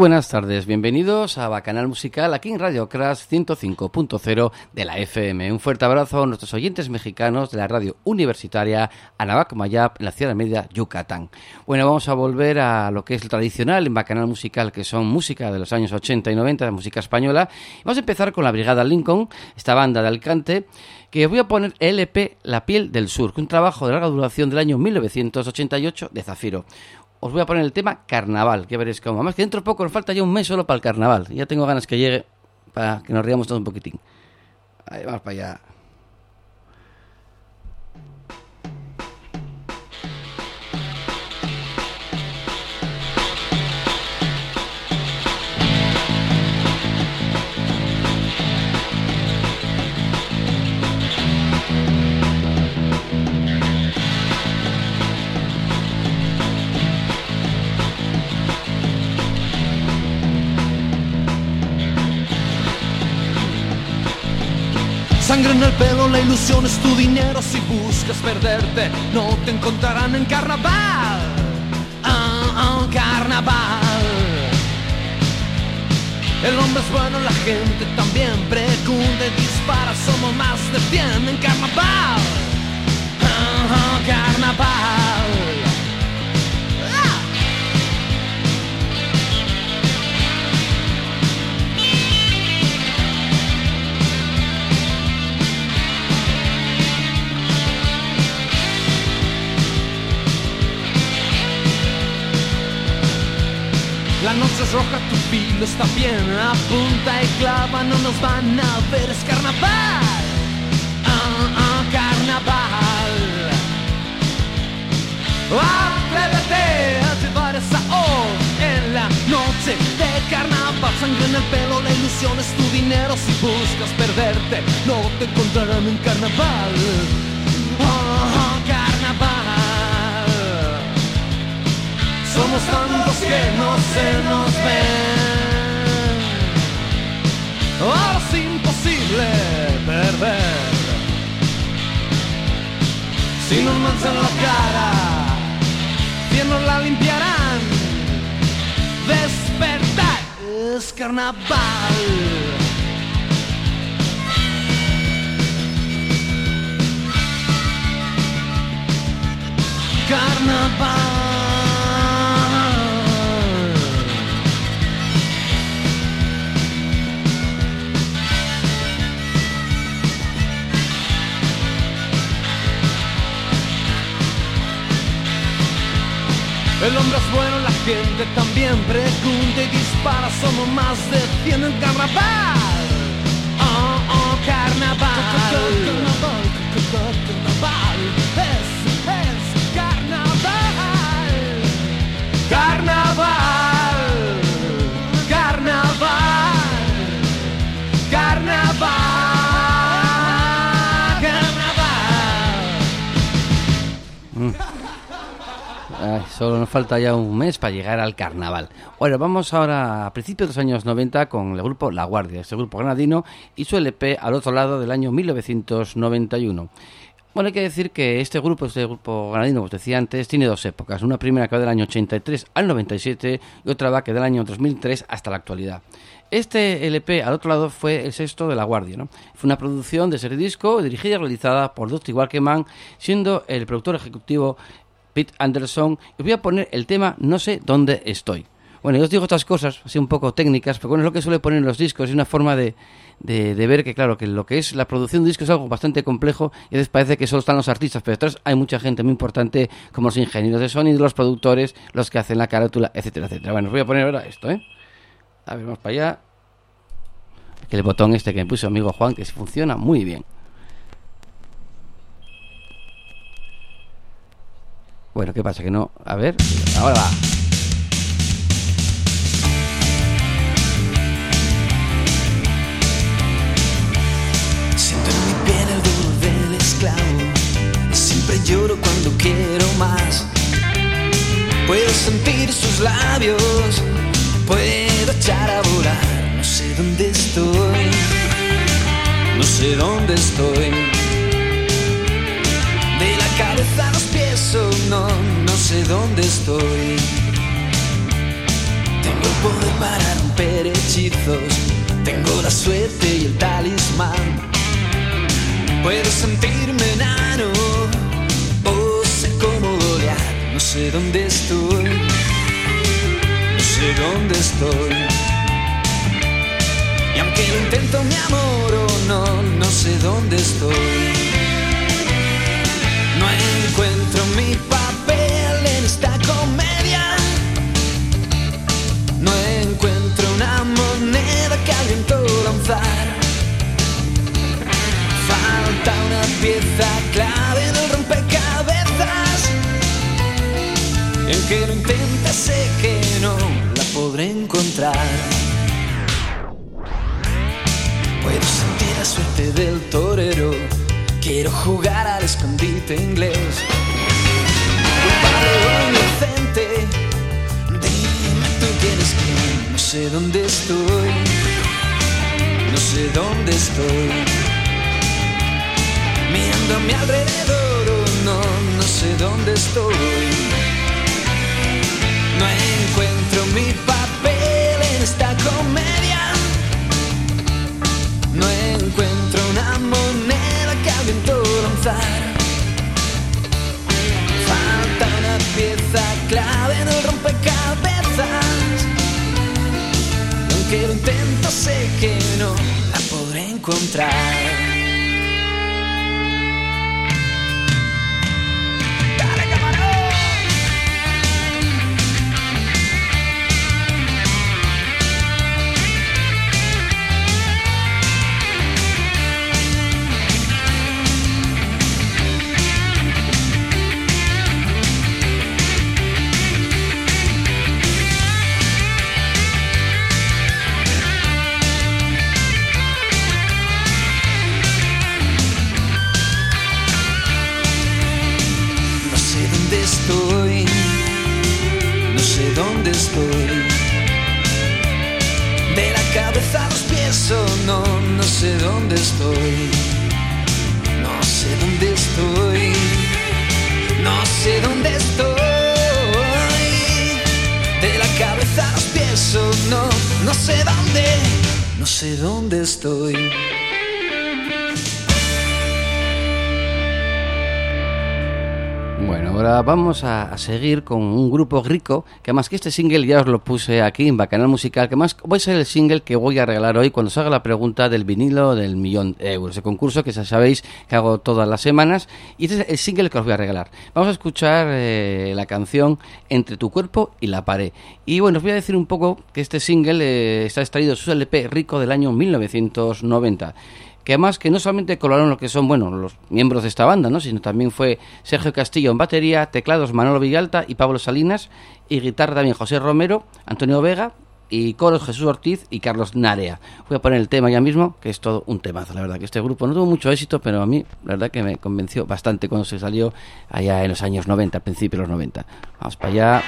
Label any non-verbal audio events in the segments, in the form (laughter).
Buenas tardes, bienvenidos a Bacanal Musical aquí en Radio Crash 105.0 de la FM. Un fuerte abrazo a nuestros oyentes mexicanos de la radio universitaria Anabac Mayap en la ciudad Media, Yucatán. Bueno, vamos a volver a lo que es el tradicional en Bacanal Musical, que son música de los años 80 y 90, de música española. Vamos a empezar con la Brigada Lincoln, esta banda de Alicante, que voy a poner LP La piel del sur, un trabajo de larga duración del año 1988 de Zafiro os voy a poner el tema carnaval, que veréis cómo. Además que dentro de poco nos falta ya un mes solo para el carnaval. Ya tengo ganas que llegue para que nos riamos todos un poquitín. Ahí vamos para allá. El pelo, la ilusión es tu dinero. Si buscas perderte, no te encontrarán en carnaval. Ah, ah, carnaval. El hombre es bueno, la gente también pregunta y dispara. Somos más de 100 en carnaval. Ah, ah, carnaval. La noche es roja, tu filo está bien Apunta y clava, no nos van a ver Es carnaval. Ah, ah, carnaval. Atrévete a llevar esa voz En la noche de carnaval Sangre en el pelo, la ilusión es tu dinero Si buscas perderte, no te encontrarán en carnaval somos tantos que no se nos ven. Ahora es imposible perder. Si nos manchan la cara, bien nos la limpiarán. Despertar es carnaval. Carnaval. El hombre es bueno, la gente también pregunta y dispara. Somos más de 100 en carnaval. Oh, oh, carnaval. Carnaval, carnaval. Es, es carnaval. Carnaval. Solo nos falta ya un mes para llegar al carnaval. Bueno, vamos ahora a principios de los años 90 con el grupo La Guardia, este grupo granadino, y su LP al otro lado del año 1991. Bueno, hay que decir que este grupo, este grupo granadino, como os decía antes, tiene dos épocas. Una primera que va del año 83 al 97 y otra va que del año 2003 hasta la actualidad. Este LP al otro lado fue el sexto de La Guardia. ¿no? Fue una producción de serie disco dirigida y realizada por Dusty Walkeman, siendo el productor ejecutivo Pete Anderson. Y voy a poner el tema No sé dónde estoy. Bueno, yo os digo otras cosas, así un poco técnicas, pero bueno, es lo que suele poner en los discos, es una forma de, de, de ver que, claro, que lo que es la producción de discos es algo bastante complejo y a veces parece que solo están los artistas, pero detrás hay mucha gente muy importante como los ingenieros de sonido, los productores, los que hacen la carátula, etcétera, etcétera. Bueno, os voy a poner ahora esto, ¿eh? A ver, vamos para allá. Que el botón este que me puso amigo Juan, que funciona muy bien. Bueno, ¿qué pasa? Que no. A ver, ahora va. Siento en mi piel el dolor del esclavo. Siempre lloro cuando quiero más. Puedo sentir sus labios. Puedo echar a volar. No sé dónde estoy. No sé dónde estoy. Cabeza a los pies, oh no, no sé dónde estoy. Tengo el poder para romper hechizos. Tengo la suerte y el talismán. Puedo sentirme enano o ser como Goliat. No sé dónde estoy. No sé dónde estoy. Y aunque lo intento, mi amor, o no, no sé dónde estoy. No encuentro mi papel en esta comedia. No encuentro una moneda que al viento lanzar. Falta una pieza clave en el rompecabezas. Y aunque lo intente, sé que no la podré encontrar. Puedo sentir la suerte del torero. Quiero jugar al escondite inglés. Culpable inocente, dime tú quién es quién. No sé dónde estoy. No sé dónde estoy. Mirando a mi alrededor, oh, no, no sé dónde estoy. No encuentro mi papel en esta comedia. Falta una pieza clave en el rompecabezas. Aunque lo intento, sé que no la podré encontrar. No, no sé dónde, no sé dónde estoy. Bueno, ahora vamos a, seguir con un grupo rico, que más que este single ya os lo puse aquí en Bacanal Musical, que más va a ser el single que voy a regalar hoy cuando se haga la pregunta del vinilo del millón de euros, el concurso que ya sabéis que hago todas las semanas, y este es el single que os voy a regalar. Vamos a escuchar eh, la canción Entre tu cuerpo y la pared. Y bueno, os voy a decir un poco que este single eh, está extraído de su LP rico del año 1990 que además que no solamente colaboraron lo que son, bueno, los miembros de esta banda, ¿no? sino también fue Sergio Castillo en batería, teclados Manolo Villalta y Pablo Salinas, y guitarra también José Romero, Antonio Vega, y coros Jesús Ortiz y Carlos Narea. Voy a poner el tema ya mismo, que es todo un temazo, la verdad, que este grupo no tuvo mucho éxito, pero a mí, la verdad que me convenció bastante cuando se salió allá en los años 90, a principios de los 90. Vamos para allá.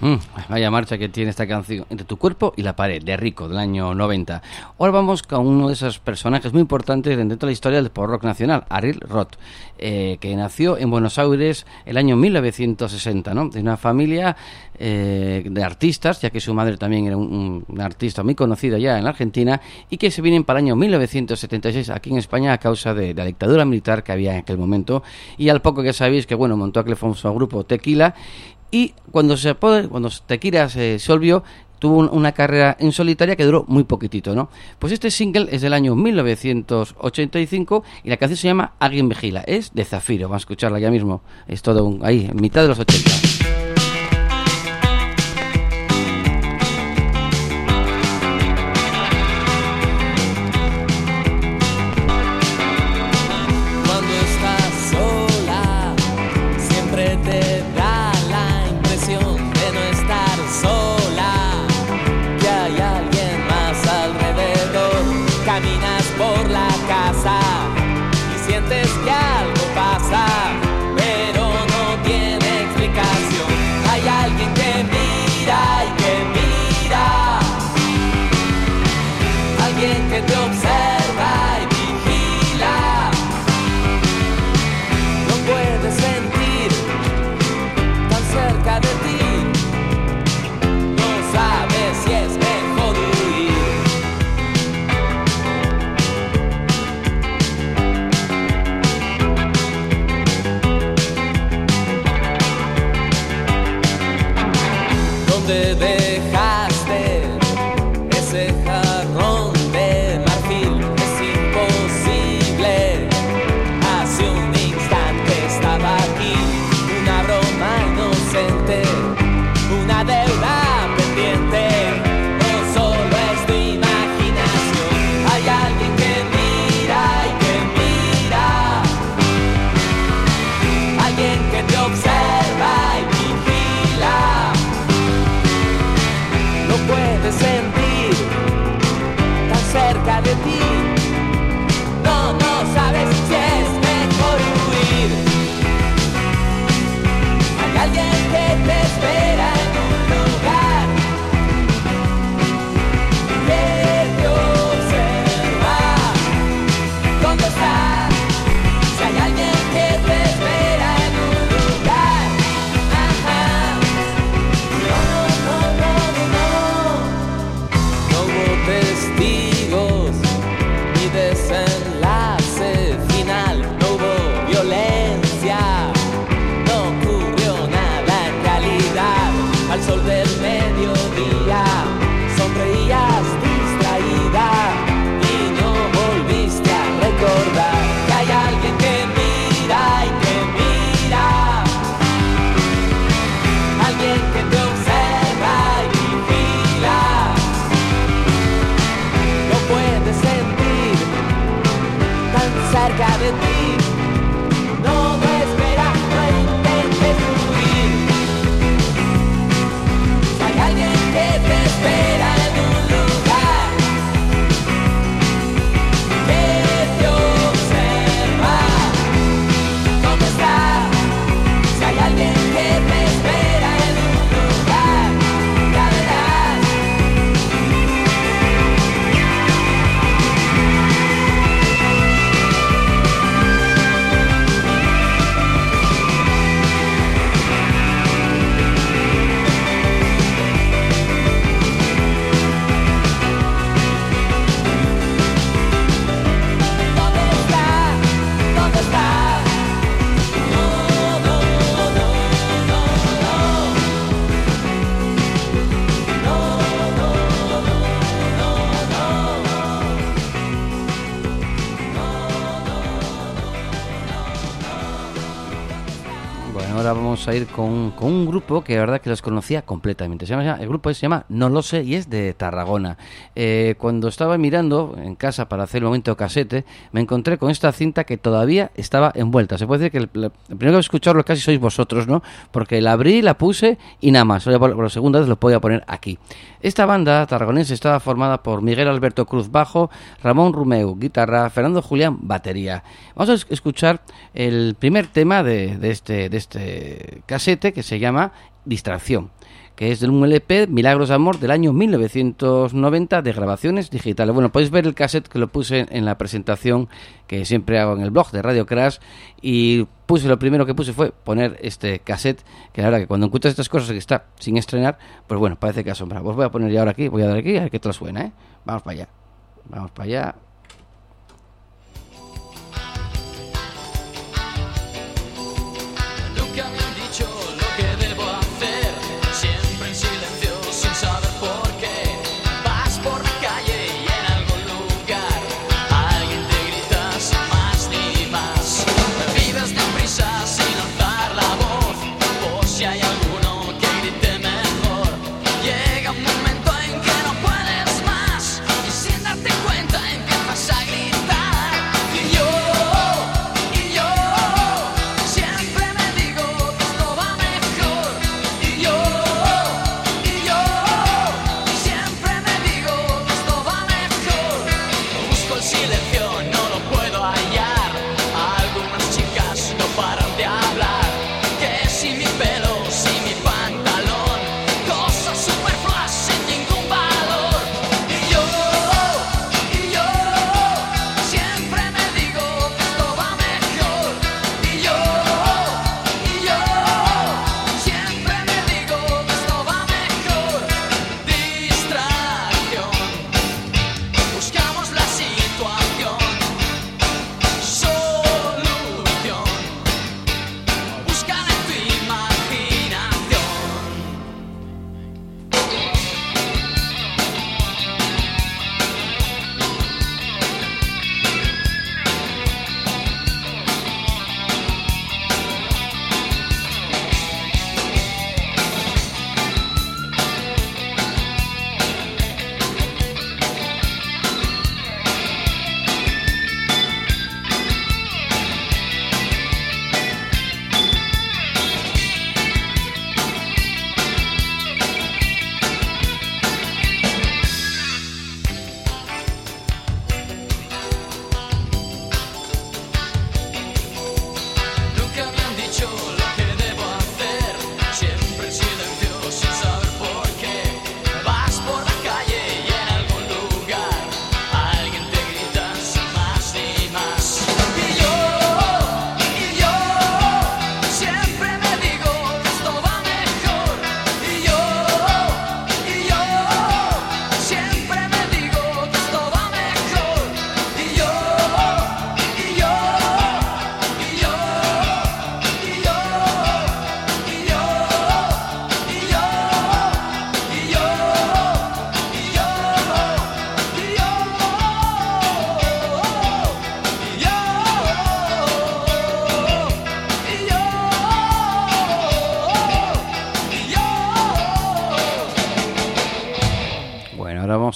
Mm, vaya marcha que tiene esta canción, Entre tu cuerpo y la pared, de Rico, del año 90. Ahora vamos con uno de esos personajes muy importantes dentro de la historia del pop rock nacional, Ariel Roth, eh, que nació en Buenos Aires el año 1960, ¿no? De una familia eh, de artistas, ya que su madre también era un, artista muy conocida ya en la Argentina, y que se vienen para el año 1976 aquí en España a causa de, la dictadura militar que había en aquel momento. Y al poco que sabéis que, bueno, montó aquel famoso grupo Tequila y cuando se cuando Tequila se, olvidó, tuvo una carrera en solitaria que duró muy poquitito, ¿no? Pues este single es del año 1985 y la canción se llama Alguien Vigila, es de Zafiro, vamos a escucharla ya mismo, es todo ahí, en mitad de los 80. carga de ti. A ir con, un grupo que la verdad que los conocía completamente. El grupo se llama No lo sé y es de Tarragona. Eh, cuando estaba mirando en casa para hacer el momento casete, me encontré con esta cinta que todavía estaba envuelta. Se puede decir que el, primero que escucharlo casi sois vosotros, ¿no? Porque la abrí, la puse y nada más. Por, la segunda vez lo podía poner aquí. Esta banda tarragonense estaba formada por Miguel Alberto Cruz bajo, Ramón Rumeu guitarra, Fernando Julián batería. Vamos a escuchar el primer tema de, de este de este casete que se llama Distracción que es de un LP Milagros de Amor del año 1990 de grabaciones digitales. Bueno, podéis ver el cassette que lo puse en la presentación que siempre hago en el blog de Radio Crash y puse lo primero que puse fue poner este cassette que la verdad que cuando encuentras estas cosas que está sin estrenar, pues bueno, parece que asombra. Pues voy a poner ya ahora aquí, voy a dar aquí a ver qué tal suena, ¿eh? Vamos para allá. Vamos para allá.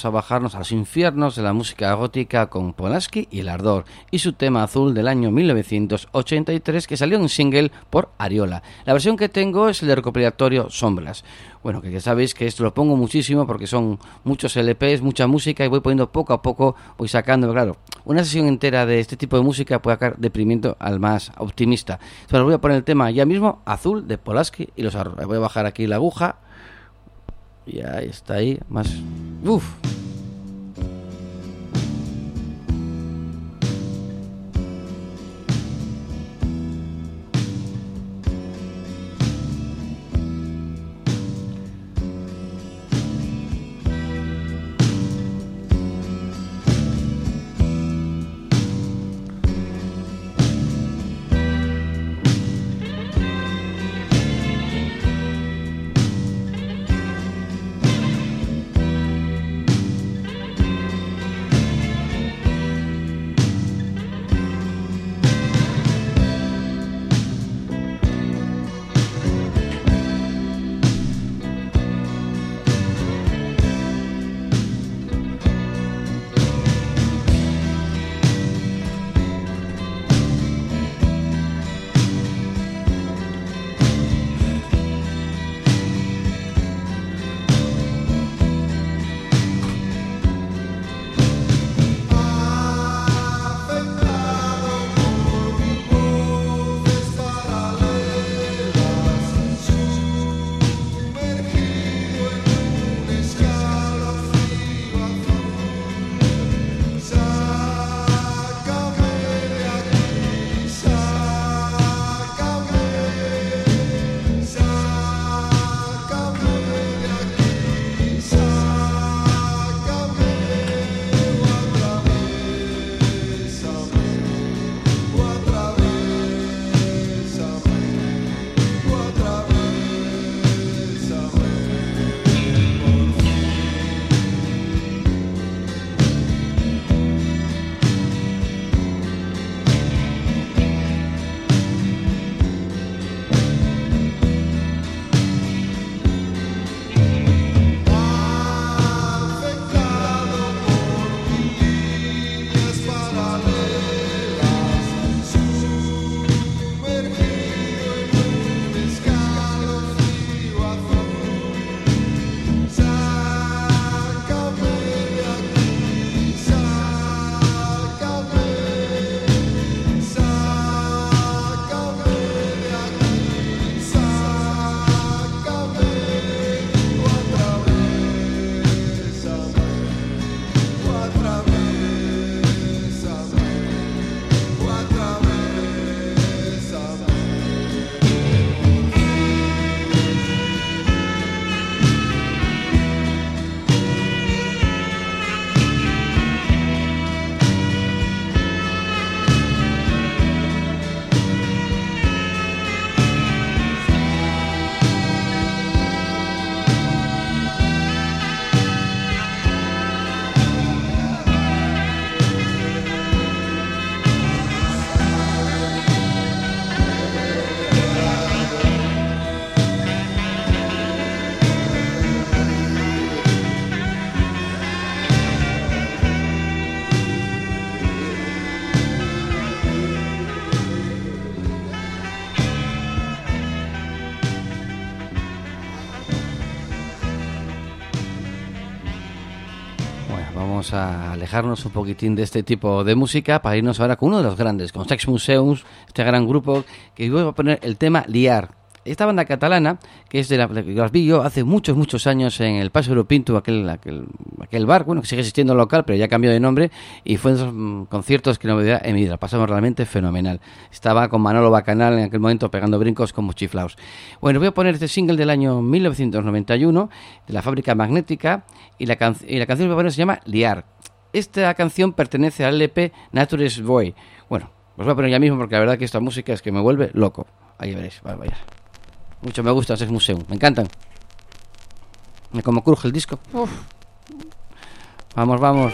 A bajarnos a los infiernos de la música gótica con Polaski y el Ardor y su tema azul del año 1983 que salió en single por Ariola. La versión que tengo es el de recopilatorio Sombras. Bueno, que ya sabéis que esto lo pongo muchísimo porque son muchos LPs, mucha música y voy poniendo poco a poco, voy sacando, claro, una sesión entera de este tipo de música puede sacar deprimiento al más optimista. Entonces voy a poner el tema ya mismo, azul de Polaski y los Ardor. Voy a bajar aquí la aguja y ahí está ahí, más... Uf. A alejarnos un poquitín de este tipo de música para irnos ahora con uno de los grandes, con Sex Museums, este gran grupo que voy a poner el tema Liar. Esta banda catalana, que es de la que las vi hace muchos, muchos años en el Paso Europinto, aquel, aquel, aquel bar, bueno, que sigue existiendo local, pero ya cambió de nombre, y fue de esos mm, conciertos que no me en mi vida, pasamos realmente fenomenal. Estaba con Manolo Bacanal en aquel momento pegando brincos como chiflaos. Bueno, voy a poner este single del año 1991, de la fábrica magnética, y la, y la canción que voy a poner se llama Liar. Esta canción pertenece al LP Nature's Boy. Bueno, os voy a poner ya mismo porque la verdad que esta música es que me vuelve loco. Ahí veréis, vaya. Mucho me gusta ese museo, me encantan. Me como cruje el disco. Uf. Vamos, vamos.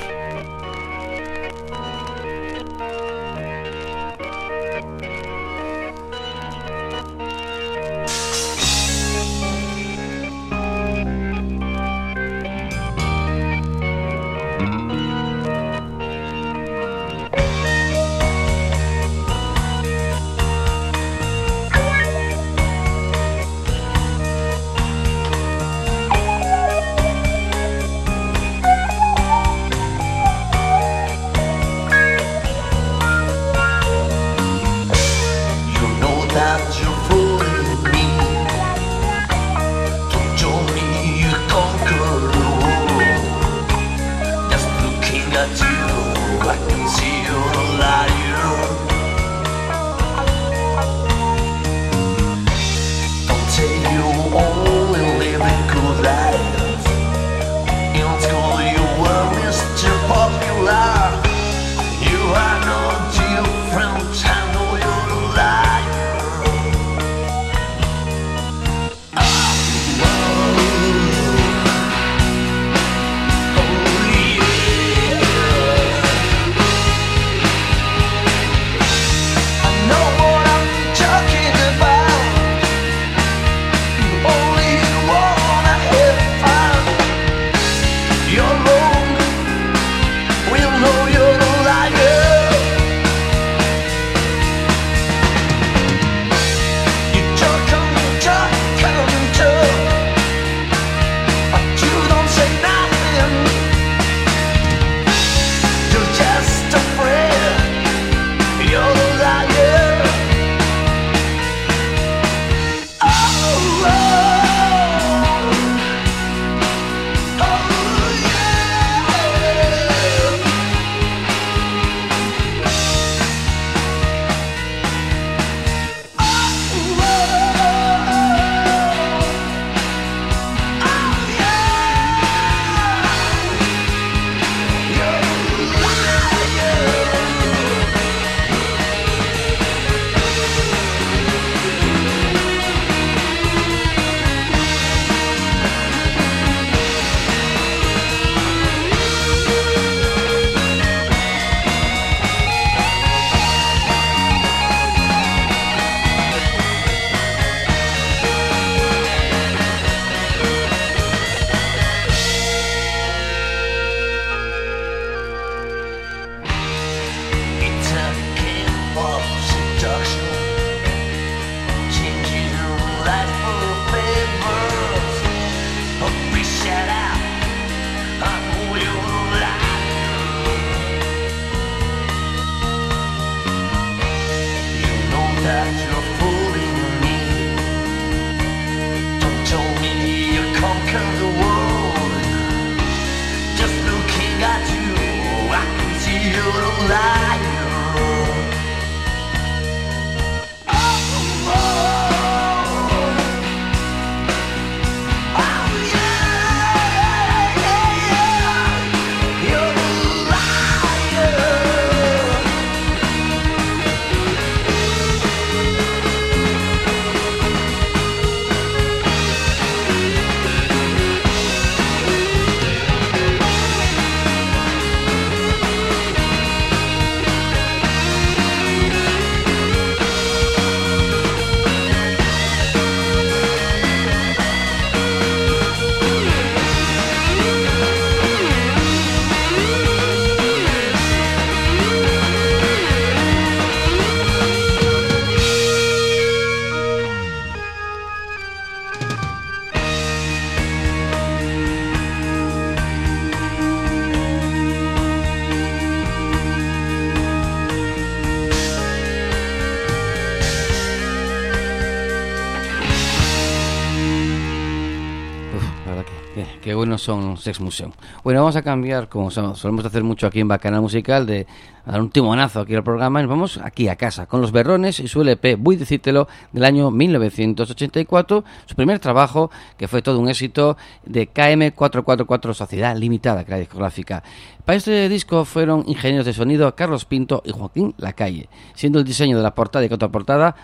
Son Sex Museum. Bueno, vamos a cambiar, como solemos hacer mucho aquí en Bacanal Musical, de dar un timonazo aquí al programa y vamos aquí a casa con los Berrones y su LP Voy decírtelo del año 1984, su primer trabajo que fue todo un éxito de KM444 Sociedad Limitada, que era discográfica. Para este disco fueron ingenieros de sonido Carlos Pinto y Joaquín Lacalle, siendo el diseño de la portada y contraportada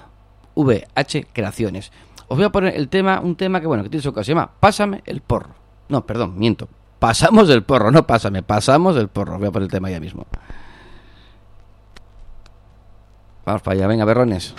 VH Creaciones. Os voy a poner el tema, un tema que bueno, que tiene su ocasión, se llama Pásame el porro. No, perdón, miento. Pasamos el porro, no pásame, pasamos el porro. Voy a poner el tema ya mismo. Vamos para allá, venga, berrones.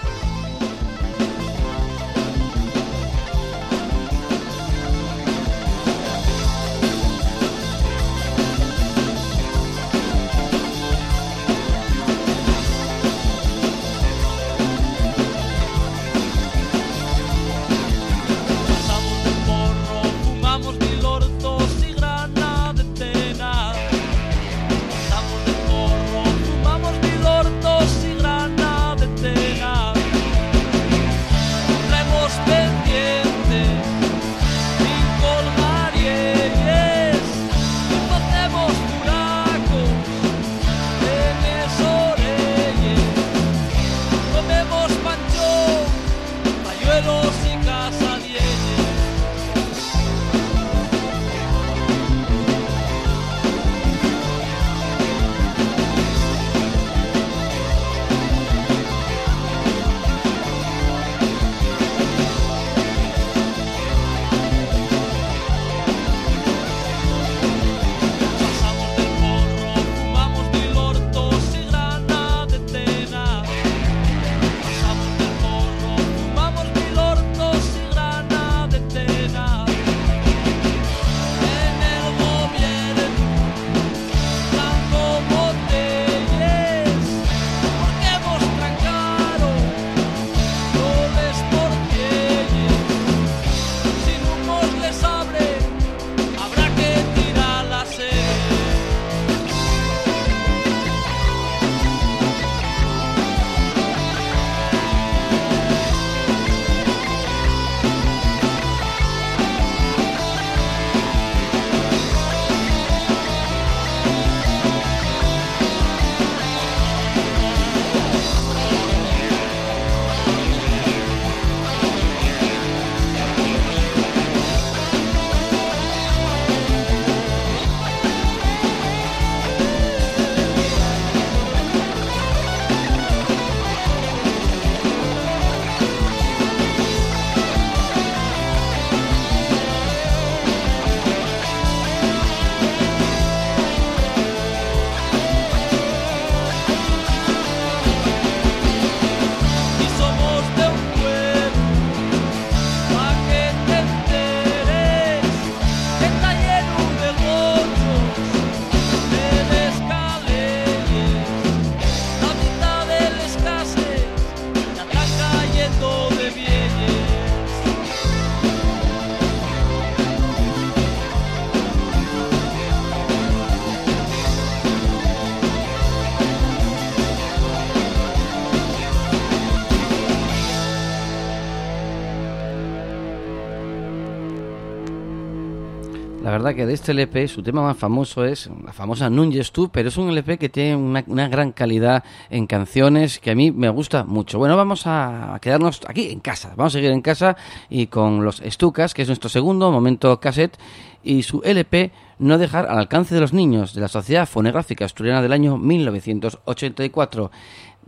Que de este LP su tema más famoso es la famosa Núñez tú, pero es un LP que tiene una, gran calidad en canciones que a mí me gusta mucho. Bueno, vamos a quedarnos aquí en casa, vamos a seguir en casa y con los Estucas, que es nuestro segundo momento cassette, y su LP No dejar al alcance de los niños, de la Sociedad Fonográfica Asturiana del año 1984.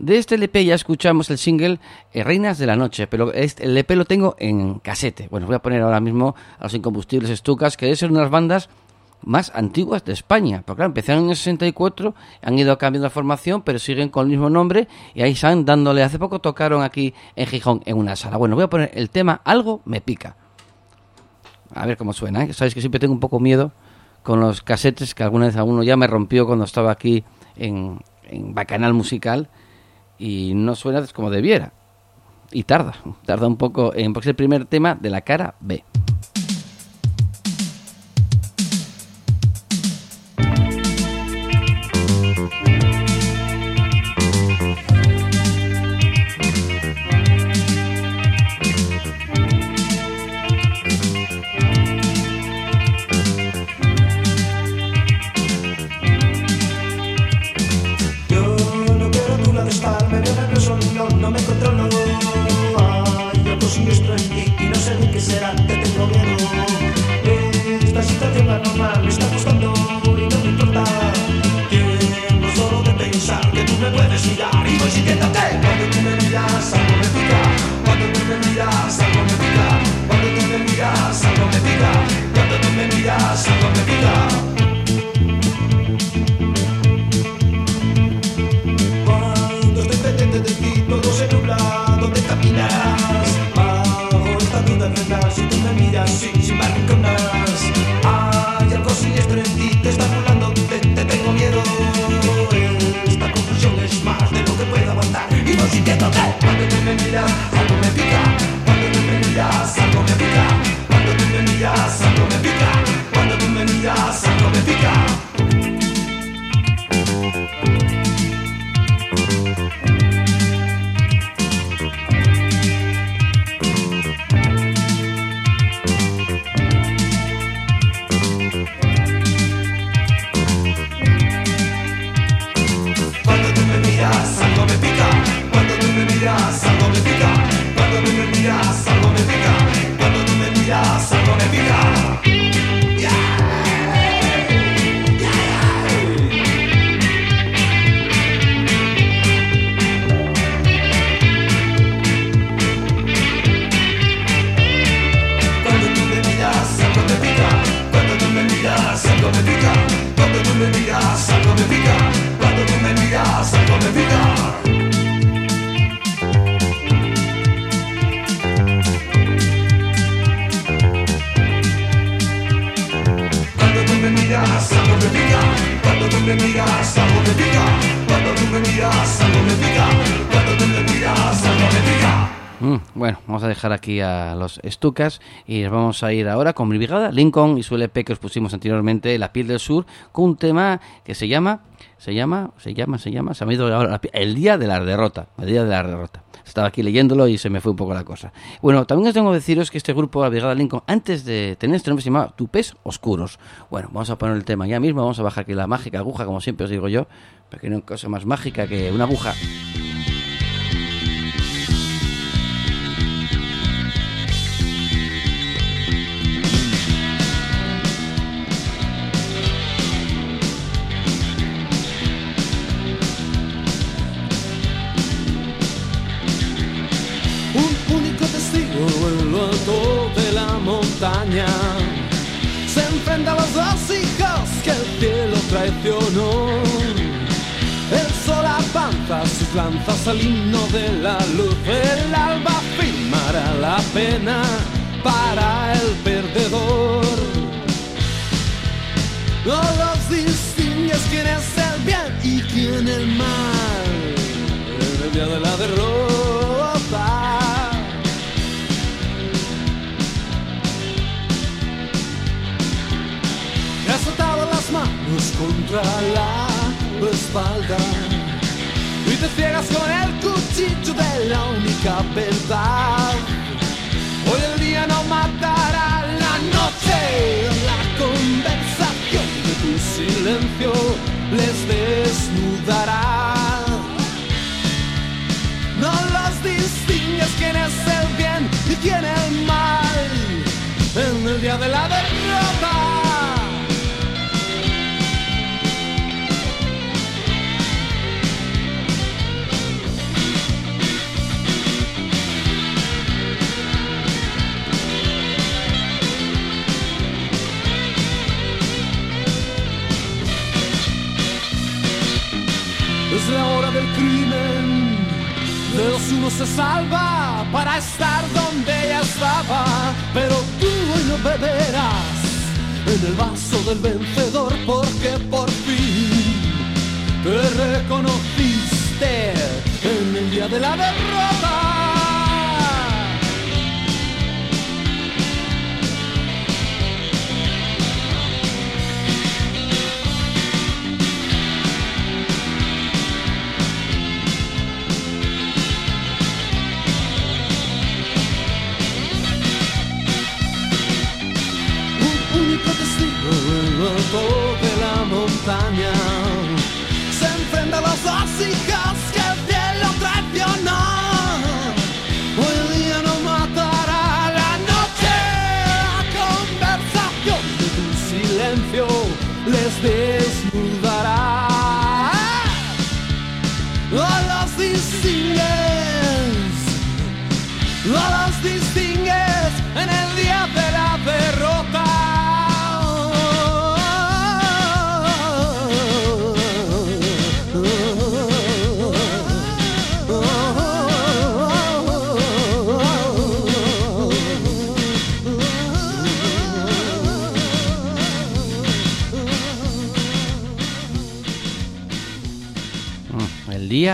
De este LP ya escuchamos el single eh, Reinas de la Noche, pero este, el LP lo tengo en casete. Bueno, voy a poner ahora mismo a los Incombustibles Estucas, que es una de las bandas más antiguas de España. Porque claro, empezaron en el 64, han ido cambiando la formación, pero siguen con el mismo nombre y ahí están dándole. Hace poco tocaron aquí en Gijón en una sala. Bueno, voy a poner el tema Algo me pica. A ver cómo suena, ¿eh? Sabéis que siempre tengo un poco miedo con los casetes, que alguna vez alguno ya me rompió cuando estaba aquí en Bacanal Musical y no suena como debiera. Y tarda, tarda un poco en porque es el primer tema de la cara B. a los estucas y vamos a ir ahora con mi brigada Lincoln y su LP que os pusimos anteriormente, La piel del sur, con un tema que se llama, se llama, se llama, se llama, se ha ido ahora, El día de la derrota, el día de la derrota. Estaba aquí leyéndolo y se me fue un poco la cosa. Bueno, también os tengo que deciros que este grupo, la Brigada Lincoln, antes de tener este nombre se llamaba Tupés Oscuros. Bueno, vamos a poner el tema ya mismo, vamos a bajar aquí la mágica aguja, como siempre os digo yo, porque no hay cosa más mágica que una aguja. Se enfrenta a los dos hijos que el cielo traicionó. El sol avanza sus lanzas al himno de la luz, el alba firmará la pena para el perdedor. No los distingues quién es el bien y quién el mal la espalda y te ciegas con el cuchillo de la única verdad. Hoy el día no matará la noche, la conversación de tu silencio les desnudará. No los distingues quién es el bien y quién el mal en el día de la derrota. La hora del crimen. De los unos se salva para estar donde ella estaba, pero tú hoy no beberás en el vaso del vencedor porque por fin te reconociste en el día de la derrota.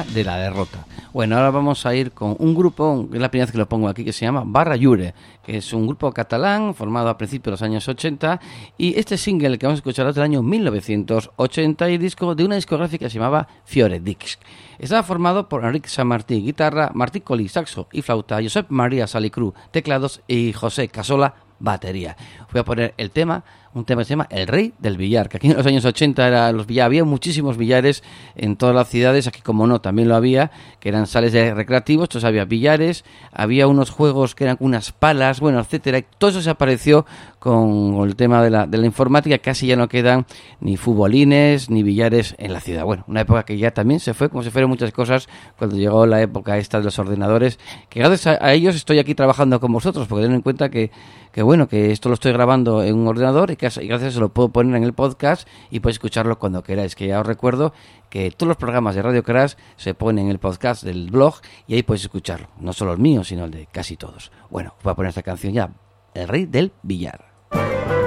De la derrota. Bueno, ahora vamos a ir con un grupo, es la primera vez que lo pongo aquí, que se llama Barra Llure, que es un grupo catalán formado a principios de los años 80 y este single que vamos a escuchar es del año 1980 y disco de una discográfica que se llamaba Fiore Dix. Estaba formado por Enrique San Martín, guitarra, Martí Colí, saxo y flauta, Josep María Salicru, teclados y José Casola, batería. Voy a poner el tema, un tema que se llama El Rey del Billar, que aquí en los años 80 era los billar, había muchísimos billares en todas las ciudades, aquí como no, también lo había, que eran sales de recreativos, entonces había billares, había unos juegos que eran unas palas, bueno, etcétera, y todo eso se apareció con el tema de la, de la informática, casi ya no quedan ni futbolines ni billares en la ciudad. Bueno, una época que ya también se fue, como se fueron muchas cosas cuando llegó la época esta de los ordenadores, que gracias a, ellos estoy aquí trabajando con vosotros, porque ten en cuenta que, que bueno, que esto lo estoy grabando en un ordenador y, que, gracias a eso lo puedo poner en el podcast y podéis escucharlo cuando queráis, que ya os recuerdo que todos los programas de Radio Crash se ponen en el podcast del blog y ahí podéis escucharlo, no solo el mío, sino el de casi todos. Bueno, voy a poner esta canción ya, El Rey del Billar. Tenía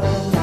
down.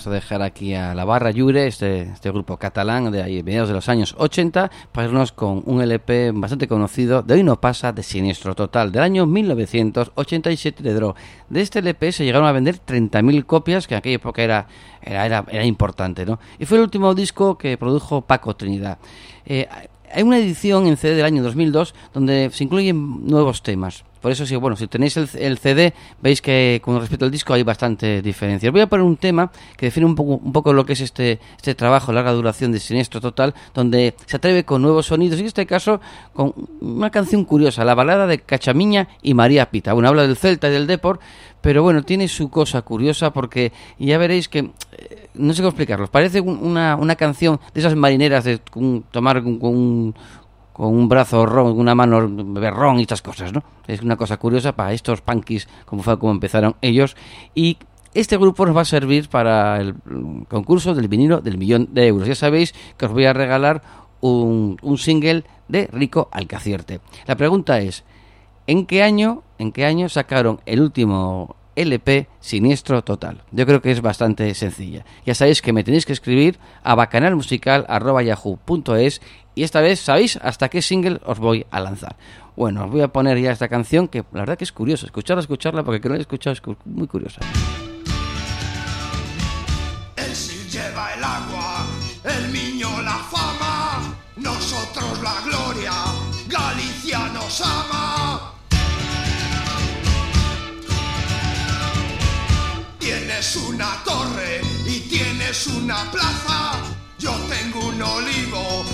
Vamos a dejar aquí a la barra Llure, este, este grupo catalán de ahí, mediados de los años 80, para irnos con un LP bastante conocido, de hoy no pasa, de Siniestro Total, del año 1987 de Draw. De este LP se llegaron a vender 30.000 copias, que en aquella época era, era, era, importante, ¿no? Y fue el último disco que produjo Paco Trinidad. Eh, hay una edición en CD del año 2002 donde se incluyen nuevos temas. Por eso, sí, bueno, si tenéis el, el CD, veis que con respecto al disco hay bastante diferencia. Voy a poner un tema que define un poco, un poco lo que es este, este trabajo, larga duración de Siniestro Total, donde se atreve con nuevos sonidos, y en este caso con una canción curiosa, la balada de Cachamiña y María Pita. Bueno, habla del Celta y del Deport, pero bueno, tiene su cosa curiosa porque ya veréis que, eh, no sé cómo explicarlo, parece un- una, una canción de esas marineras de un- tomar con un, con un brazo ron, una mano beber ron y estas cosas, ¿no? Es una cosa curiosa para estos punkis, como fue como empezaron ellos. Y este grupo nos va a servir para el concurso del vinilo del millón de euros. Ya sabéis que os voy a regalar un, un single de Rico Alcacierte. La pregunta es, ¿en qué año, en qué año sacaron el último LP Siniestro Total? Yo creo que es bastante sencilla. Ya sabéis que me tenéis que escribir a bacanalmusical.yahoo.es y esta vez sabéis hasta qué single os voy a lanzar. Bueno, os voy a poner ya esta canción que la verdad que es curiosa. Escucharla, escucharla, porque que la he escuchado es muy curiosa. El Sil lleva el agua, el Miño la fama, nosotros la gloria, Galicia nos ama. Tienes una torre y tienes una plaza, yo tengo un olivo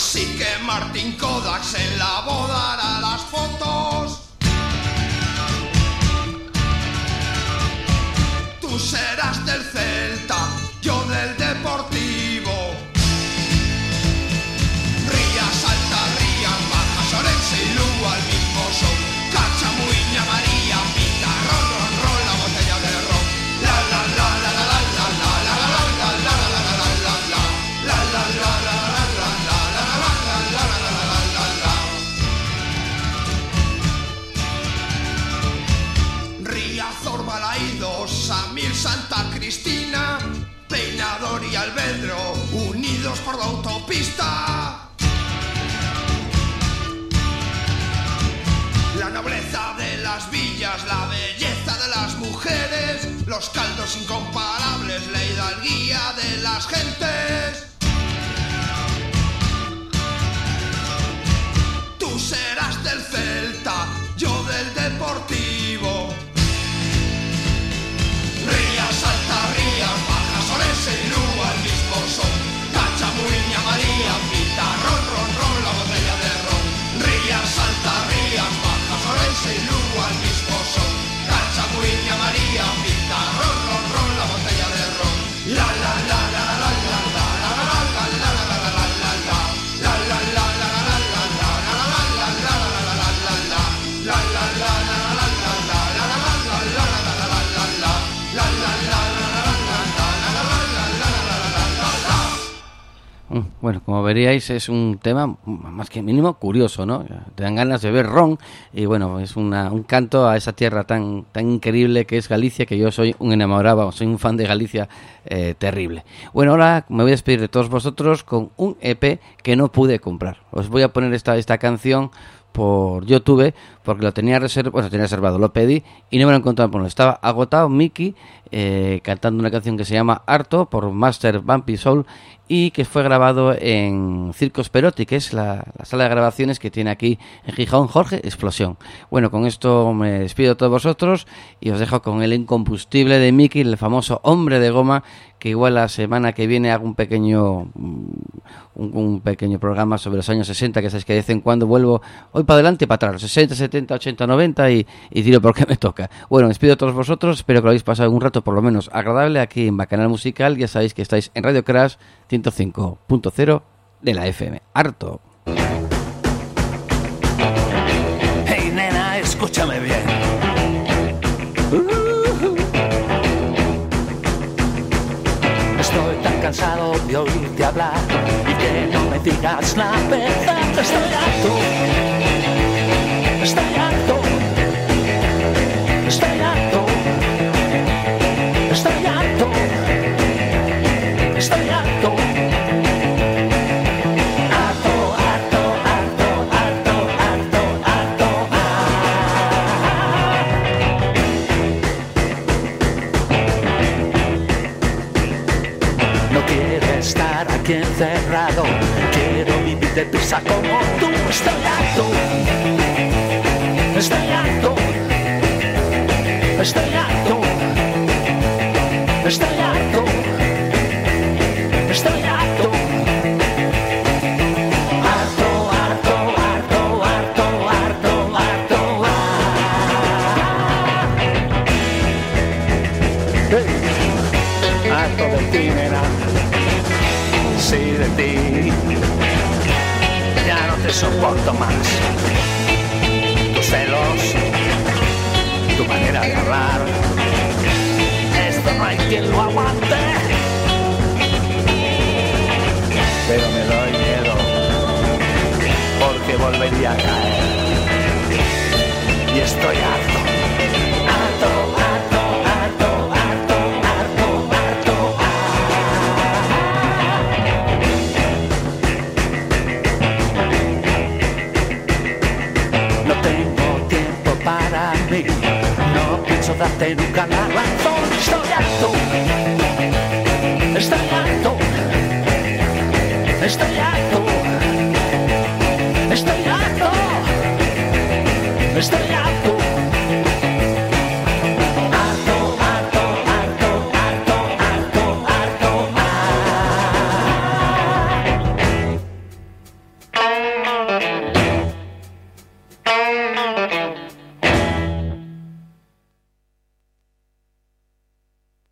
así que Martin Kodaks en la boda hará las fotos. Los caldos incomparables, la hidalguía de las gentes. Tú serás del Celta, yo del Deportivo. Bueno, como veríais, es un tema más que mínimo curioso, ¿no? Te dan ganas de ver ron y bueno, es una- un canto a esa tierra tan, tan increíble que es Galicia, que yo soy un enamorado, soy un fan de Galicia eh, terrible. Bueno, ahora me voy a despedir de todos vosotros con un EP que no pude comprar. Os voy a poner esta, esta canción por YouTube porque lo tenía reservado, bueno, tenía reservado, lo pedí y no me lo encontraba. Bueno, estaba agotado Mickey eh, cantando una canción que se llama Harto por Master Bumpy Soul y que fue grabado en Circos Perotti, que es la, la sala de grabaciones que tiene aquí en Gijón Jorge Explosión. Bueno, con esto me despido de todos vosotros y os dejo con el incombustible de Mickey, el famoso hombre de goma, que igual la semana que viene hago un pequeño mm, un, pequeño programa sobre los años 60, que sabéis que de vez en cuando vuelvo hoy para adelante y para atrás, los 60, 70, 80, 90 y, y tiro porque (laughs) me toca. Bueno, me despido de todos vosotros, espero que lo hayáis pasado un rato por lo menos agradable aquí en Bacanal Musical, ya sabéis que estáis en Radio Crash 105.0 de la FM. Harto. Hey nena, escúchame bien. Estoy tan cansado de oírte hablar y que no me digas la verdad. Estoy harto. Estoy harto. Estoy harto. Estoy harto. Estoy harto. Harto, No quiero estar aquí encerrado. Quiero vivir deprisa como tú. Estoy harto. Estoy harto. Estoy harto. Estoy harto. Te soporto más. Tus celos, tu manera de hablar. Esto no hay quien lo aguante. Pero me doy miedo porque volvería a caer. Y estoy harto. nada tem no canal. Lá fora estou gato, estou gato.